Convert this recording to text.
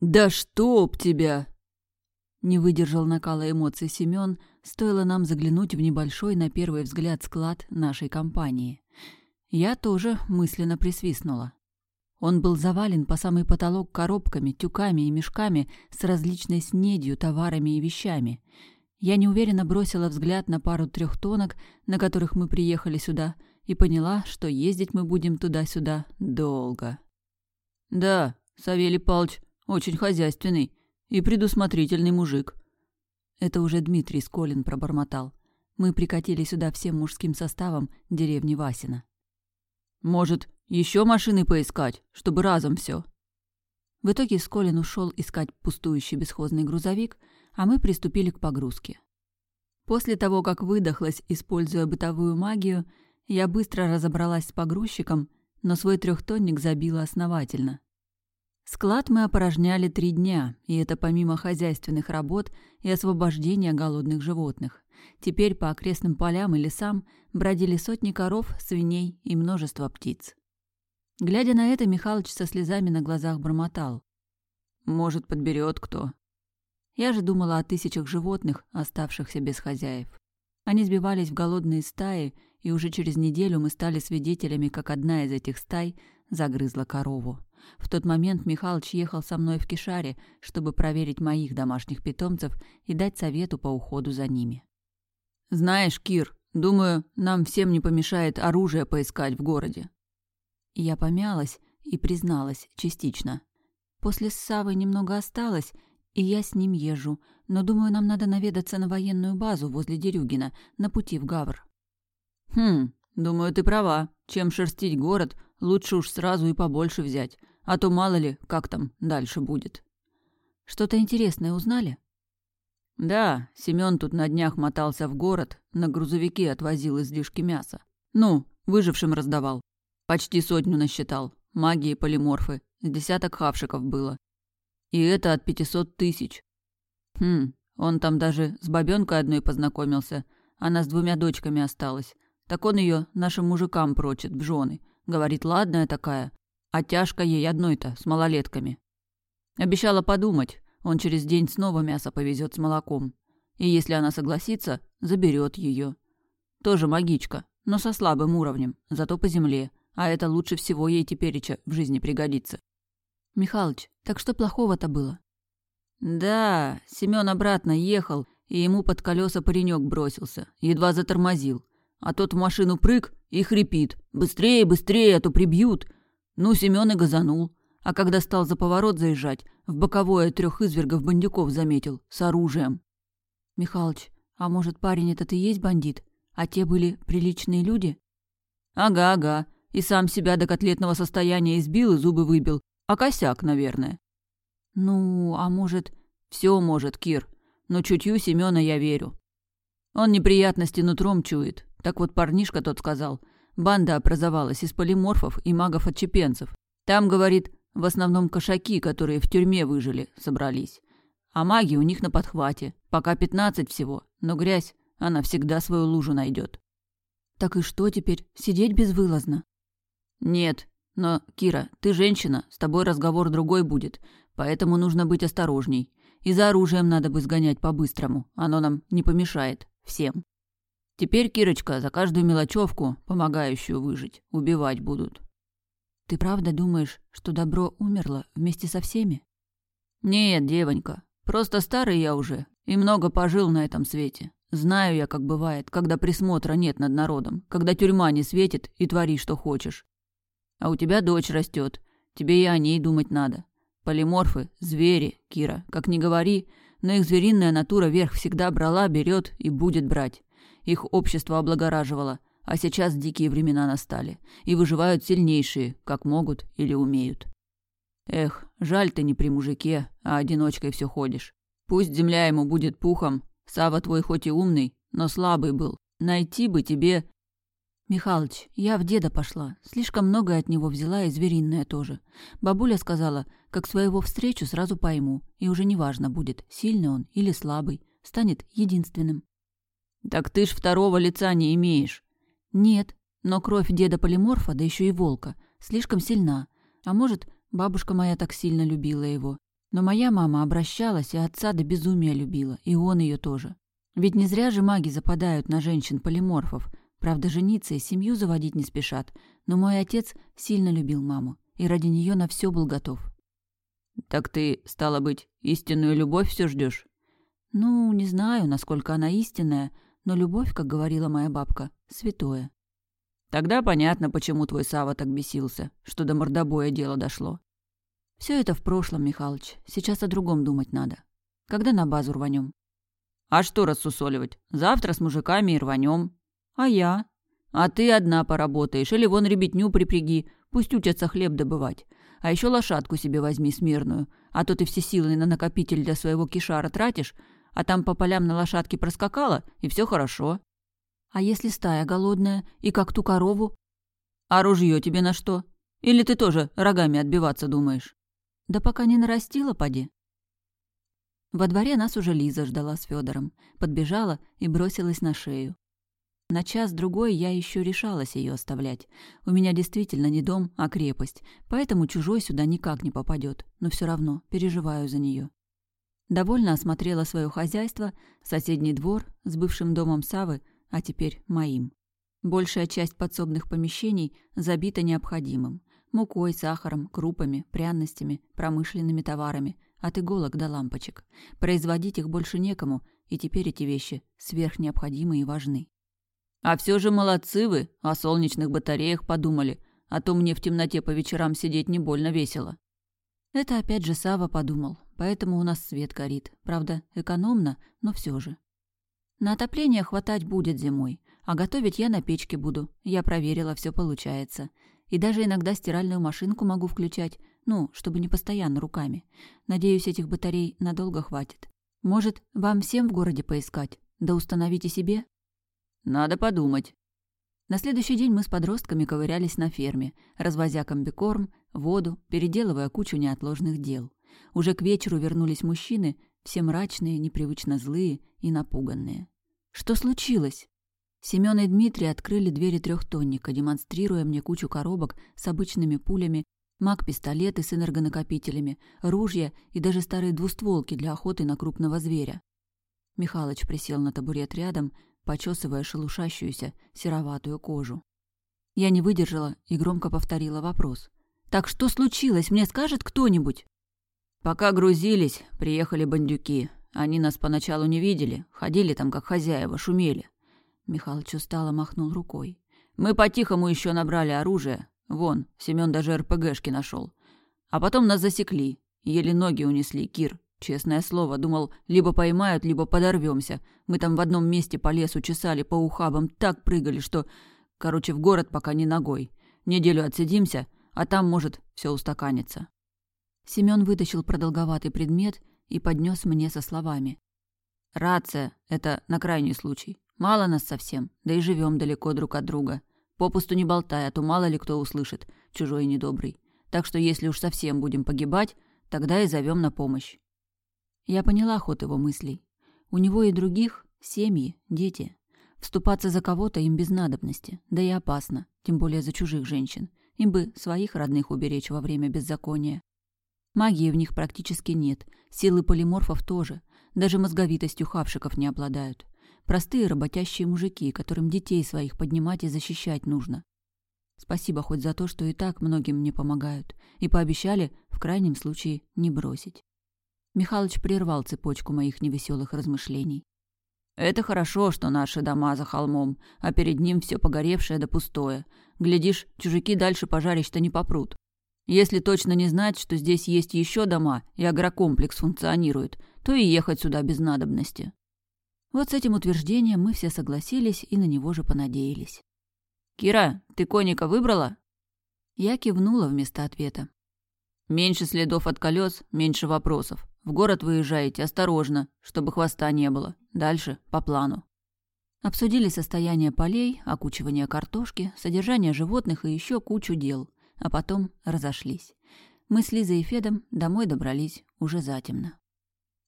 «Да чтоб тебя!» Не выдержал накала эмоций Семён, стоило нам заглянуть в небольшой, на первый взгляд, склад нашей компании. Я тоже мысленно присвистнула. Он был завален по самый потолок коробками, тюками и мешками с различной снедью, товарами и вещами. Я неуверенно бросила взгляд на пару трехтонок, на которых мы приехали сюда, и поняла, что ездить мы будем туда-сюда долго. «Да, Савелий Павлович очень хозяйственный и предусмотрительный мужик». Это уже Дмитрий Сколин пробормотал. Мы прикатили сюда всем мужским составом деревни Васина. «Может, еще машины поискать, чтобы разом все. В итоге Сколин ушел искать пустующий бесхозный грузовик, а мы приступили к погрузке. После того, как выдохлась, используя бытовую магию, я быстро разобралась с погрузчиком, но свой трехтонник забила основательно. Склад мы опорожняли три дня, и это помимо хозяйственных работ и освобождения голодных животных. Теперь по окрестным полям и лесам бродили сотни коров, свиней и множество птиц. Глядя на это, Михалыч со слезами на глазах бормотал. «Может, подберет кто?» Я же думала о тысячах животных, оставшихся без хозяев. Они сбивались в голодные стаи, и уже через неделю мы стали свидетелями, как одна из этих стай загрызла корову. В тот момент Михалыч ехал со мной в Кишаре, чтобы проверить моих домашних питомцев и дать совету по уходу за ними. «Знаешь, Кир, думаю, нам всем не помешает оружие поискать в городе. Я помялась и призналась частично. После Савы немного осталось, и я с ним езжу, но думаю, нам надо наведаться на военную базу возле Дерюгина, на пути в Гавр. Хм, думаю, ты права. Чем шерстить город, лучше уж сразу и побольше взять, а то мало ли, как там дальше будет. Что-то интересное узнали? Да, Семён тут на днях мотался в город, на грузовике отвозил излишки мяса. Ну, выжившим раздавал. Почти сотню насчитал. Магии полиморфы. Десяток хавшиков было. И это от пятисот тысяч. Хм, он там даже с бабёнкой одной познакомился. Она с двумя дочками осталась. Так он ее нашим мужикам прочит в жены. Говорит, ладная такая. А тяжко ей одной-то, с малолетками. Обещала подумать. Он через день снова мясо повезет с молоком. И если она согласится, заберет ее. Тоже магичка, но со слабым уровнем, зато по земле. А это лучше всего ей тепереча в жизни пригодится. Михалыч, так что плохого-то было? Да, Семён обратно ехал, и ему под колеса паренек бросился, едва затормозил. А тот в машину прыг и хрипит. «Быстрее, быстрее, а то прибьют!» Ну, Семён и газанул. А когда стал за поворот заезжать, в боковое трех извергов бандюков заметил, с оружием. «Михалыч, а может, парень этот и есть бандит? А те были приличные люди?» «Ага, ага. И сам себя до котлетного состояния избил и зубы выбил. А косяк, наверное. Ну, а может... Все может, Кир. Но чутью Семёна я верю. Он неприятности нутром чует. Так вот парнишка тот сказал. Банда образовалась из полиморфов и магов-отчепенцев. Там, говорит, в основном кошаки, которые в тюрьме выжили, собрались. А маги у них на подхвате. Пока пятнадцать всего. Но грязь, она всегда свою лужу найдет. Так и что теперь? Сидеть безвылазно? «Нет. Но, Кира, ты женщина, с тобой разговор другой будет, поэтому нужно быть осторожней. И за оружием надо бы сгонять по-быстрому, оно нам не помешает. Всем. Теперь, Кирочка, за каждую мелочевку, помогающую выжить, убивать будут». «Ты правда думаешь, что добро умерло вместе со всеми?» «Нет, девонька, просто старый я уже и много пожил на этом свете. Знаю я, как бывает, когда присмотра нет над народом, когда тюрьма не светит и твори, что хочешь. А у тебя дочь растет. Тебе и о ней думать надо. Полиморфы – звери, Кира, как ни говори, но их звериная натура верх всегда брала, берет и будет брать. Их общество облагораживало, а сейчас дикие времена настали, и выживают сильнейшие, как могут или умеют. Эх, жаль ты не при мужике, а одиночкой все ходишь. Пусть земля ему будет пухом, Сава твой хоть и умный, но слабый был. Найти бы тебе «Михалыч, я в деда пошла. Слишком многое от него взяла и звериное тоже. Бабуля сказала, как своего встречу сразу пойму, и уже неважно будет, сильный он или слабый, станет единственным». «Так ты ж второго лица не имеешь». «Нет, но кровь деда полиморфа, да еще и волка, слишком сильна. А может, бабушка моя так сильно любила его. Но моя мама обращалась и отца до безумия любила, и он ее тоже. Ведь не зря же маги западают на женщин-полиморфов. Правда, жениться и семью заводить не спешат. Но мой отец сильно любил маму, и ради нее на все был готов. «Так ты, стало быть, истинную любовь все ждешь? «Ну, не знаю, насколько она истинная, но любовь, как говорила моя бабка, святое». «Тогда понятно, почему твой Сава так бесился, что до мордобоя дело дошло. Все это в прошлом, Михалыч. Сейчас о другом думать надо. Когда на базу рванем? А что рассусоливать? Завтра с мужиками и рванем. А я? А ты одна поработаешь, или вон ребятню припряги, пусть учатся хлеб добывать. А еще лошадку себе возьми смирную, а то ты все силы на накопитель для своего кишара тратишь, а там по полям на лошадке проскакала, и все хорошо. А если стая голодная, и как ту корову? А ружье тебе на что? Или ты тоже рогами отбиваться думаешь? Да пока не нарастила, поди. Во дворе нас уже Лиза ждала с Федором, подбежала и бросилась на шею. На час-другой я еще решалась ее оставлять. У меня действительно не дом, а крепость, поэтому чужой сюда никак не попадет, но все равно переживаю за нее. Довольно осмотрела свое хозяйство, соседний двор с бывшим домом Савы, а теперь моим. Большая часть подсобных помещений забита необходимым мукой, сахаром, крупами, пряностями, промышленными товарами, от иголок до лампочек. Производить их больше некому, и теперь эти вещи сверхнеобходимы и важны. А все же молодцы вы, о солнечных батареях подумали, а то мне в темноте по вечерам сидеть не больно весело. Это опять же Сава подумал, поэтому у нас свет горит. Правда, экономно, но все же. На отопление хватать будет зимой, а готовить я на печке буду. Я проверила, все получается. И даже иногда стиральную машинку могу включать, ну, чтобы не постоянно руками. Надеюсь, этих батарей надолго хватит. Может, вам всем в городе поискать? Да установите себе? Надо подумать. На следующий день мы с подростками ковырялись на ферме, развозя комбикорм, воду, переделывая кучу неотложных дел. Уже к вечеру вернулись мужчины, все мрачные, непривычно злые и напуганные. «Что случилось?» Семён и Дмитрий открыли двери трехтонника, демонстрируя мне кучу коробок с обычными пулями, маг-пистолеты с энергонакопителями, ружья и даже старые двустволки для охоты на крупного зверя. Михалыч присел на табурет рядом, почесывая шелушащуюся сероватую кожу. Я не выдержала и громко повторила вопрос. «Так что случилось? Мне скажет кто-нибудь?» «Пока грузились, приехали бандюки. Они нас поначалу не видели, ходили там как хозяева, шумели. Михалыч устало махнул рукой. «Мы по-тихому еще набрали оружие. Вон, Семен даже РПГшки нашел. А потом нас засекли. Еле ноги унесли, Кир. Честное слово, думал, либо поймают, либо подорвемся. Мы там в одном месте по лесу чесали, по ухабам так прыгали, что... Короче, в город пока не ногой. Неделю отсидимся, а там, может, все устаканится». Семен вытащил продолговатый предмет и поднес мне со словами. «Рация — это на крайний случай. Мало нас совсем, да и живем далеко друг от друга. Попусту не болтай, а то мало ли кто услышит, чужой недобрый. Так что если уж совсем будем погибать, тогда и зовем на помощь. Я поняла ход его мыслей. У него и других семьи, дети. Вступаться за кого-то им без надобности, да и опасно, тем более за чужих женщин. Им бы своих родных уберечь во время беззакония. Магии в них практически нет, силы полиморфов тоже, даже мозговитостью хавшиков не обладают. Простые работящие мужики, которым детей своих поднимать и защищать нужно. Спасибо хоть за то, что и так многим мне помогают, и пообещали, в крайнем случае, не бросить. Михалыч прервал цепочку моих невеселых размышлений. «Это хорошо, что наши дома за холмом, а перед ним все погоревшее да пустое. Глядишь, чужаки дальше пожарищ-то не попрут. Если точно не знать, что здесь есть еще дома и агрокомплекс функционирует, то и ехать сюда без надобности. Вот с этим утверждением мы все согласились и на него же понадеялись. «Кира, ты коника выбрала?» Я кивнула вместо ответа. «Меньше следов от колес, меньше вопросов. В город выезжаете осторожно, чтобы хвоста не было. Дальше по плану». Обсудили состояние полей, окучивание картошки, содержание животных и еще кучу дел, а потом разошлись. Мы с Лизой и Федом домой добрались уже затемно.